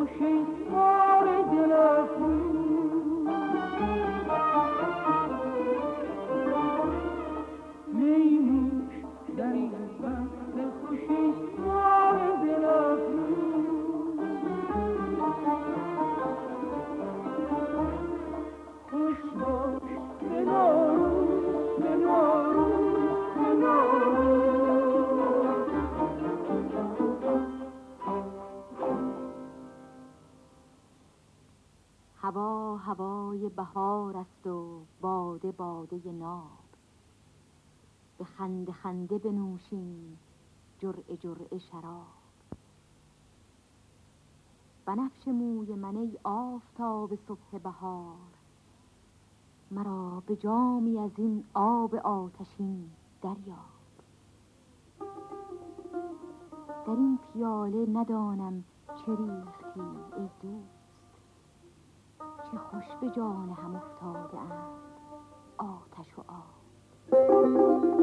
pushing on. بهار است و باده باده ناب. به خنده خنده بنوشیم جرعه جرعه شراب. بنفش موی من ای آفتاب صبح بهار مرا به جامی از این آب آتشین دریاب. در این پیاله ندانم چه ریختی ای دوست. که خوش به جان هم افتاده اند. آتش و آب.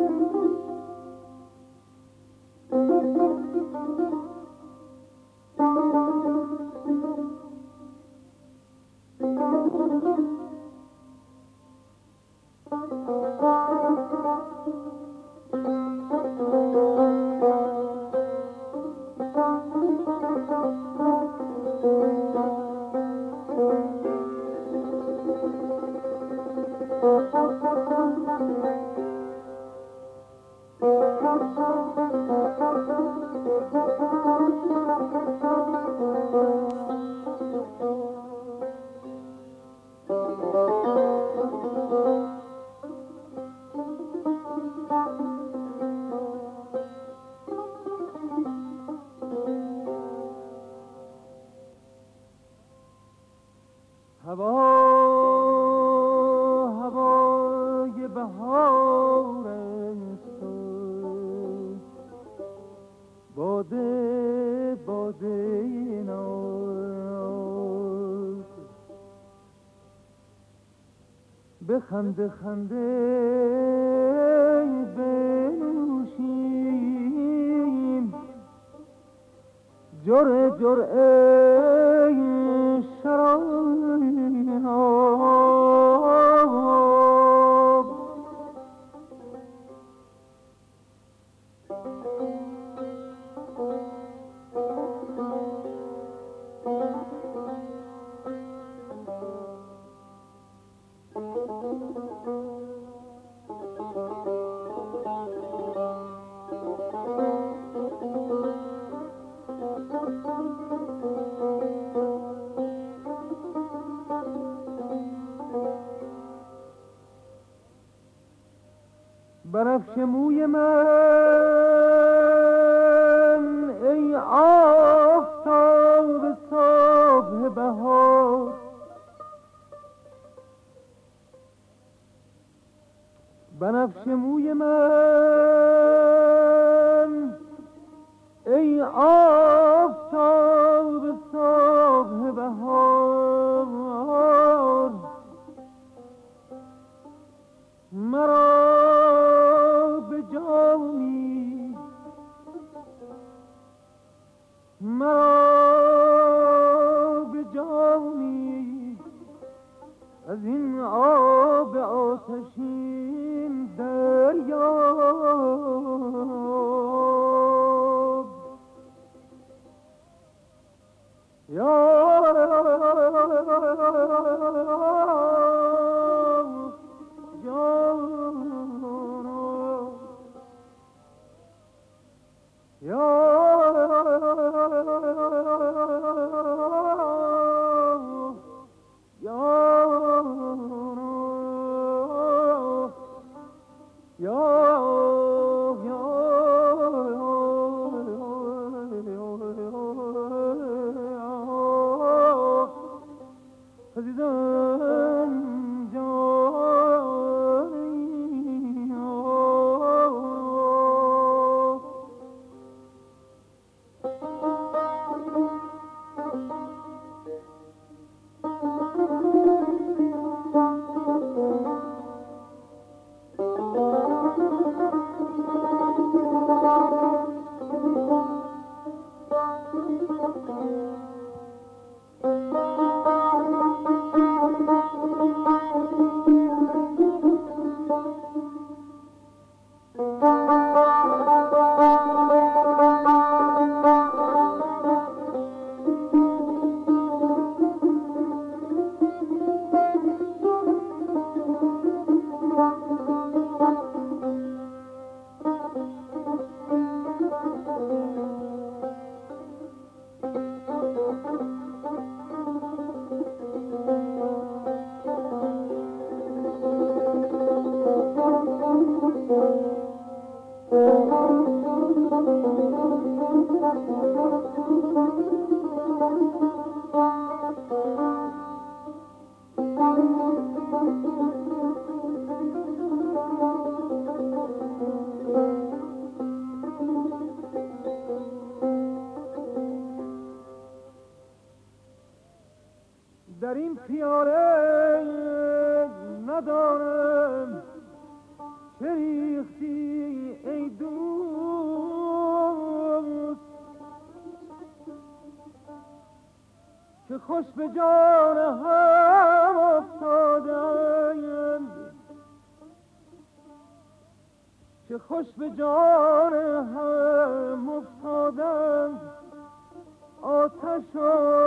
خنده خنده بنوشیم. جرعه جرعه برفش موی من ای آفتاب صبح بهار. بنفش موی من ای آفتاب خوش به جان هم افتادند که خوش به جان هم افتادند آتش و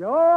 گل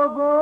بیا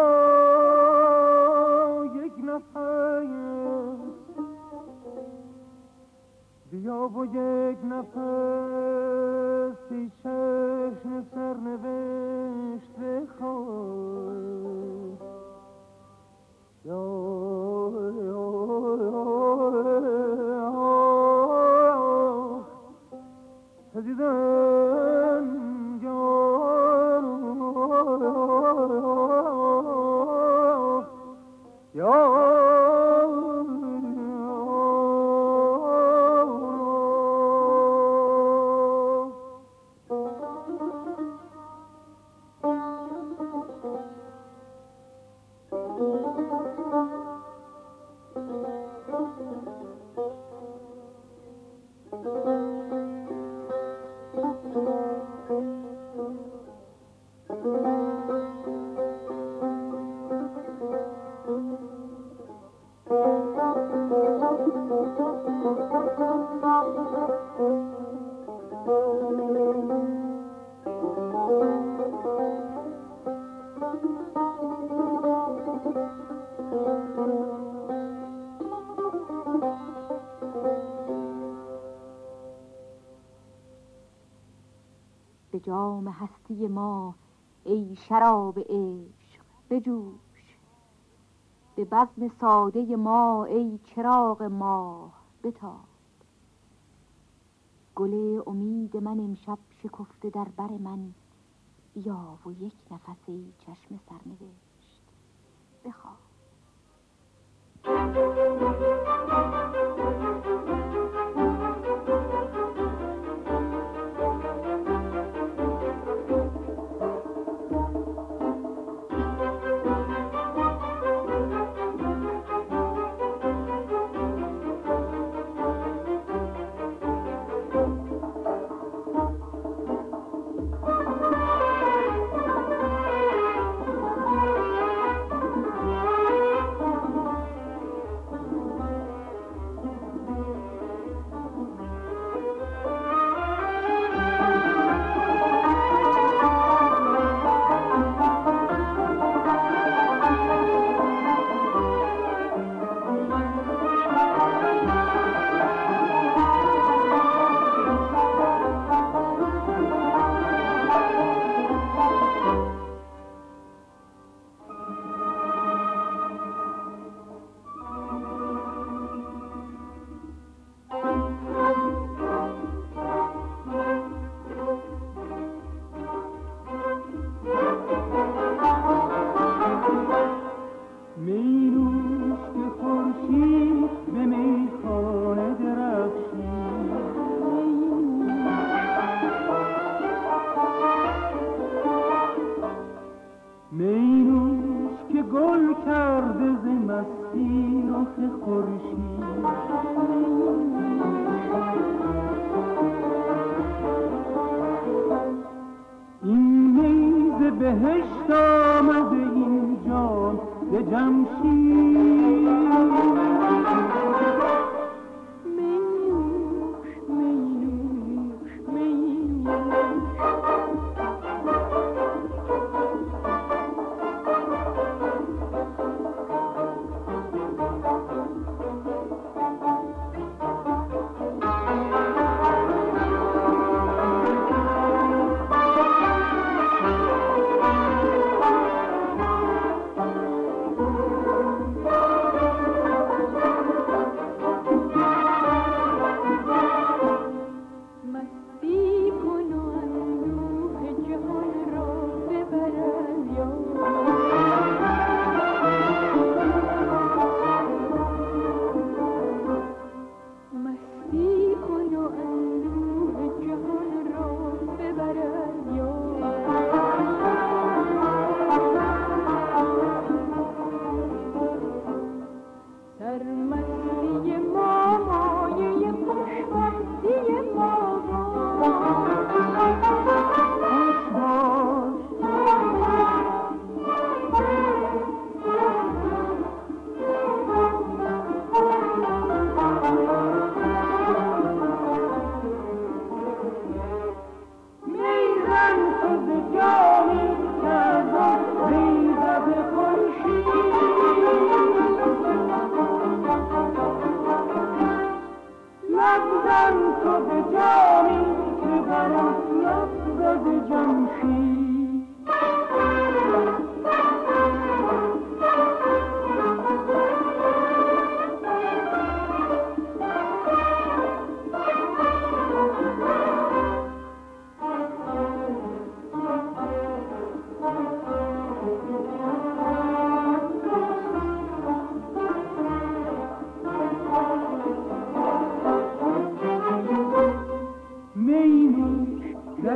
به جام هستی ما ای شراب عشق بجوش. به بزم ساده ما ای چراغ ما بتاب. گله امید من امشب شکفته در بر من بیا و یک نفس ای چشم سرنوشت. بخواب.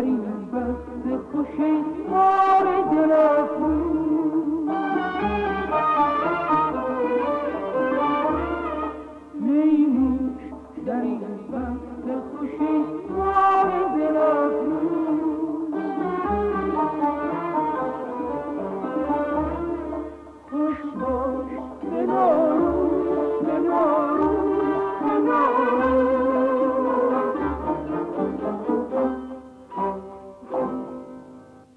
غریبت خوش